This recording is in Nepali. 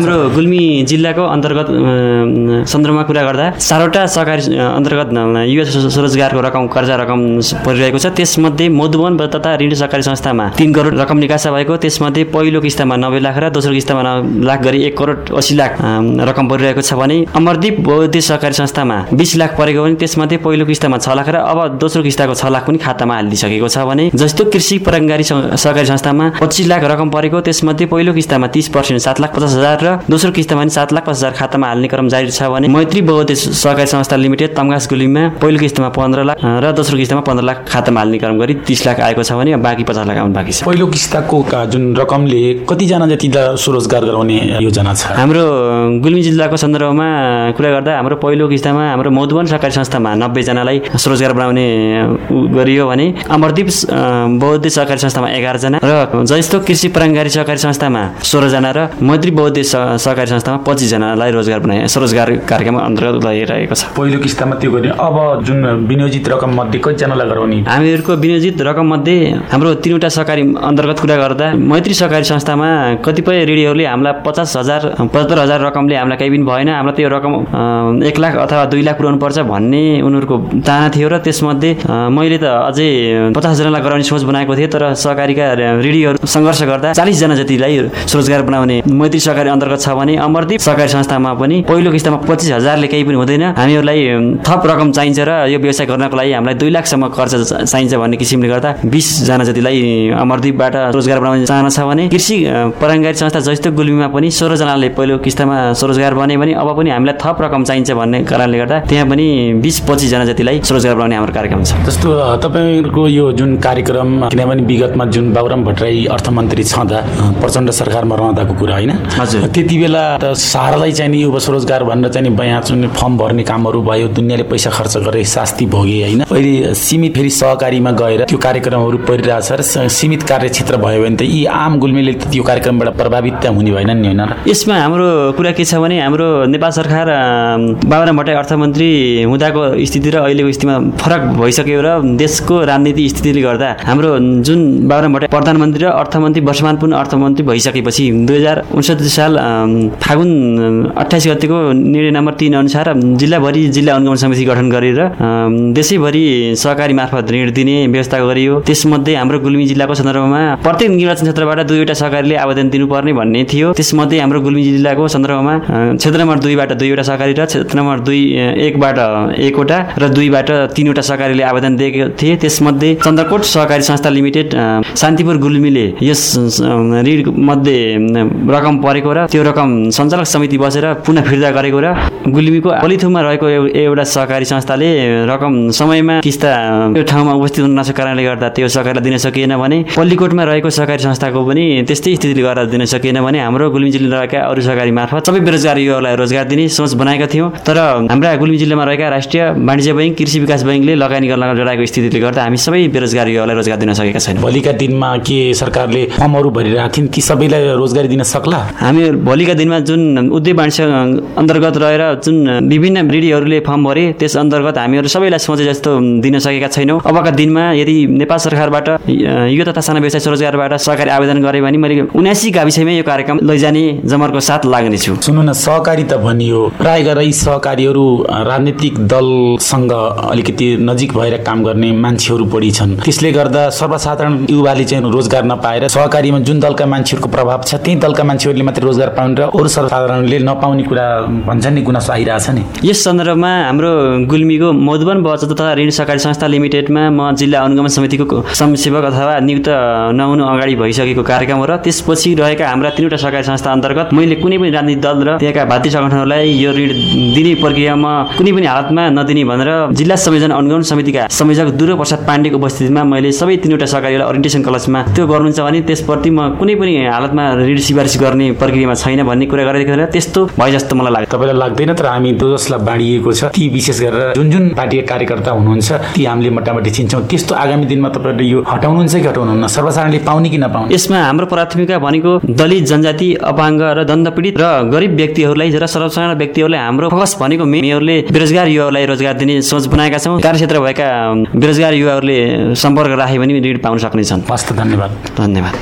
हाम्रो गुल्मी जिल्लाको अन्तर्गत सन्दर्भमा कुरा गर्दा चारवटा सहकारी अन्तर्गत युवा स्वरोजगारको रकम कर्जा रकम परिरहेको छ। त्यसमध्ये मधुबन तथा ऋण सहकारी संस्थामा तिन करोड रकम निकासा भएको। त्यसमध्ये पहिलो किस्तामा नब्बे लाख र दोस्रो किस्तामा नौ लाख गरी एक करोड अस्सी लाख रकम परिरहेको छ भने अमरदीप बहुद्देश्य सहकारी संस्थामा बिस लाख परेको भने त्यसमध्ये पहिलो किस्तामा छ लाख र अब दोस्रो किस्ताको छ लाख पनि खातामा हालिदिइसकेको छ भने जस्तो कृषि परङ्गारी सहकारी संस्थामा पच्चिस लाख रकम परेको। त्यसमध्ये पहिलो किस्तामा तिस पर्सेन्ट सात लाख पचास हजार र दोस्रो किस्तामा पनि सात लाख पचास हजार खातामा हाल्ने क्रम जारी छ भने मैत्री बहुद्देश्य सहकारी संस्था लिमिटेड तमघास गुलिममा पहिलो किस्तामा पन्ध्र लाख र दोस्रो किस्तामा पन्ध्र लाख खातामा हाल्ने क्रम गरी तिस लाख आएको छ भने बाँकी पचास लाख आउनु बाँकी छ। पहिलो किस्ताको जुन रकमले कतिजना जतिलाई स्वरोजगार गराउने योजना छ? हाम्रो गुल्मी जिल्लाको सन्दर्भमा कुरा गर्दा हाम्रो पहिलो किस्तामा हाम्रो मधुबन सहकारी संस्थामा नब्बेजनालाई स्वरोजगार बनाउने गरियो भने अमरदीप बहुद्देश्य सहकारी संस्थामा एघारजना र जस्तो कृषि परङ्गारी सहकारी संस्थामा सोह्रजना र मैत्री सह- सहकारी संस्थामा पच्चिसजनालाई रोजगार बनाए स्वरोजगार कार्यक्रम अन्तर्गत लगाइरहेको छ। पहिलो किस्तामा त्यो गर्ने। अब जुन विनियोजित रकम मध्ये कतिजनालाई गराउने? हामीहरूको विनियोजित रकम मध्ये हाम्रो तिनवटा सहकारी अन्तर्गत कुरा गर्दा मैत्री सहकारी संस्थामा कतिपय ऋणीहरूले हामीलाई पचास हजार पचहत्तर हजार रकमले हामीलाई केही पनि भएन। हामीलाई त्यो रकम एक लाख अथवा दुई लाख पुऱ्याउनु पर्छ भन्ने उनीहरूको चाहना थियो र त्यसमध्ये मैले त अझै पचास हजारलाई गराउने सोच बनाएको थिएँ तर सहकारीका ऋणीहरू सङ्घर्ष गर्दा चालिसजना जतिलाई स्वरोजगार बनाउने मैत्री सहकारी अन्तर्गत छ भने अमरदीप सहकारी संस्थामा पनि पहिलो किस्तामा पच्चिस हजारले केही पनि हुँदैन। हामीहरूलाई थप रकम चाहिन्छ र यो व्यवसाय गर्नको लागि हामीलाई दुई लाखसम्म खर्च चाहिन्छ भन्ने किसिमले गर्दा बिसजना जतिलाई अमरदीपबाट रोजगार बनाउने चाहना छ भने कृषि परङ्गारी संस्था जस्तो गुल्मीमा पनि सोह्रजनाले पहिलो किस्तामा स्वरोजगार बने भने अब पनि हामीलाई थप रकम चाहिन्छ भन्ने कारणले गर्दा त्यहाँ पनि बिस पच्चिसजना जतिलाई स्वरोजगार बनाउने हाम्रो कार्यक्रम छ। जस्तो अ, तपाईँहरूको यो जुन कार्यक्रम किनभने विगतमा जुन बाबुराम भट्टराई अर्थमन्त्री छँदा प्रचण्ड सरकारमा रहँदाको कुरा होइन? हजुर। त्यति बेला त सहारालाई चाहिँ नि युवा स्वरोजगार भनेर चाहिँ बयाँ जुन फर्म भर्ने कामहरू भयो दुनियाँले पैसा खर्च गरे शास्ति भोगे होइन? अहिले सीमित फेरि सहकारीमा गएर त्यो कार्यक्रमहरू परिरहेछ र सीमित कार्यक्षेत्र भयो भने त यी आम गुल्मीले त्यो कार्यक्रमबाट प्रभावित त हुने भएन नि होइन? यसमा हाम्रो कुरा के छ भने हाम्रो नेपाल सरकार बाबुराम भट्टराई अर्थमन्त्री हुँदाको स्थिति र अहिलेको स्थितिमा फरक भइसक्यो र देशको राजनीति स्थितिले गर्दा हाम्रो जुन बाबुराम भट्टराई प्रधानमन्त्री र अर्थमन्त्री वर्षमान पुनः अर्थमन्त्री भइसकेपछि दुई हजार उन्सत्तरी साल फागुन अठाइस गतिको निर्णय नम्बर तिन अनुसार जिल्लाभरि जिल्ला अनुगमन समिति गठन गरेर देशैभरि सहकारी मार्फत ऋण दिने व्यवस्था गरियो। त्यसमध्ये हाम्रो गुल्मी जिल्लाको सन्दर्भमा प्रत्येक निर्वाचन क्षेत्रबाट दुईवटा सहकारीले आवेदन दिनुपर्ने भन्ने थियो। त्यसमध्ये हाम्रो गुल्मी जिल्लाको सन्दर्भमा क्षेत्र नम्बर दुईबाट दुईवटा सहकारी र क्षेत्र नम्बर दुई एकबाट एकवटा र दुईबाट तिनवटा सहकारीले आवेदन दिएका थिए। त्यसमध्ये चन्द्रकोट सहकारी संस्था लिमिटेड शान्तिपुर गुल्मीले यस ऋण मध्ये रकम परेको र त्यो रकम सञ्चालक समिति बसेर पुनः फिर्ता गरेको र गुल्मीको पलिथुममा रहेको एउ- एउटा सहकारी संस्थाले रकम समयमा किस्ता त्यो ठाउँमा उपस्थित हुन नसकेको कारणले गर्दा त्यो सहकारीलाई दिन सकिएन भने पल्लीकोटमा रहेको सहकारी संस्थाको पनि त्यस्तै स्थितिले गर्दा दिन सकिएन भने हाम्रो गुल्मी जिल्लामा रहेका अरू सहकारी मार्फत सबै बेरोजगार युवाहरूलाई रोजगार दिने सोच बनाएका थियौँ। तर हाम्रा गुल्मी जिल्लामा रहेका राष्ट्रिय वाणिज्य बैङ्क कृषि विकास बैङ्कले लगानी गर्न जोडाएको स्थितिले गर्दा हामी सबै बेरोजगार युवालाई रोजगार दिन सकेका छैनौँ। भोलिका दिनमा के सरकारले फर्महरू भरिरहेको थिइन्? ती सबैलाई रोजगारी दिन सक्ला? हामी भोलिका दिनमा जुन उद्योग वाणिज्य अन्तर्गत रहेर जुन विभिन्न ऋणीहरूले फर्म भरे त्यस अन्तर्गत हामीहरू सबैलाई सोचे जस्तो दिन सकेका छैनौँ। अबका दिनमा यदि नेपाल सरकारबाट यो तथा साना व्यवसाय स्वरोजगारबाट सरकारी आवेदन गरेँ भने मैले उनासी गाविसमै यो कार्यक्रम लैजाने जमर्को साथ लाग्नेछु। सुन्नु न सहकारी त भनियो। प्राय गरेर यी सहकारीहरू राजनीतिक दलसँग अलिकति नजिक भएर काम गर्ने मान्छेहरू बढी छन्। त्यसले गर्दा सर्वसाधारण युवाले चाहिँ रोजगार नपाएर सहकारीमा जुन दलका मान्छेहरूको प्रभाव छ त्यही दलका मान्छेहरूले मात्रै रोजगार पाउने र अरू सर्वसाधारणले नपाउने कुरा भन्छन् नि गुनासो आइरहेछ नि। यस सन्दर्भमा हाम्रो गुल्मीको मधुबन बचत तथा ऋण सहकारी संस्था लिमिटेडमा म जिल्ला अनुगमन समितिको समसेवक अथवा नियुक्त नहुनु अगाडि भइसकेको कार्यक्रम र त्यसपछि रहेका हाम्रा तिनवटा सहकारी संस्था अन्तर्गत मैले कुनै पनि राजनीतिक दल र त्यहाँका भातृ सङ्गठनहरूलाई यो ऋण दिने प्रक्रियामा कुनै पनि हालतमा नदिने भनेर जिल्ला संयोजन अनुगमन समितिका संयोजक दुर्गा प्रसाद पाण्डेको उपस्थितिमा मैले सबै तिनवटा सहकारीलाई ओरिएन्टेसन क्लासमा त्यो गर्नुहुन्छ भने त्यसप्रति म कुनै पनि हालतमा ऋण सिफारिस गर्ने प्रक्रियामा छैन भन्ने कुरा र त्यस्तो भए जस्तो मलाई लाग्छ तपाईँलाई लाग्दैन तर हामी जो जसलाई बाँडिएको छ। ती विशेष गरेर जुन जुन पार्टीका कार्यकर्ता हुनुहुन्छ ती हामीले मोटामोटी चिन्छौँ। त्यस्तो आगामी दिनमा तपाईँहरूले यो हटाउनुहुन्छ कि हटाउनुहुन्न? सर्वसाधारणले पाउने कि नपाउने? यसमा हाम्रो प्राथमिकता भनेको दलित जनजाति अपाङ्ग र दण्डपीडित र गरिब व्यक्तिहरूलाई र सर्वसाधारण व्यक्तिहरूलाई हाम्रो फोकस भनेको मेयरले बेरोजगार युवाहरूलाई रोजगार दिने सोच बनाएका छौँ। कार्यक्षेत्र भएका बेरोजगार युवाहरूले सम्पर्क राखे भने ऋण पाउन सक्नेछन्। हस्त धन्यवाद। धन्यवाद।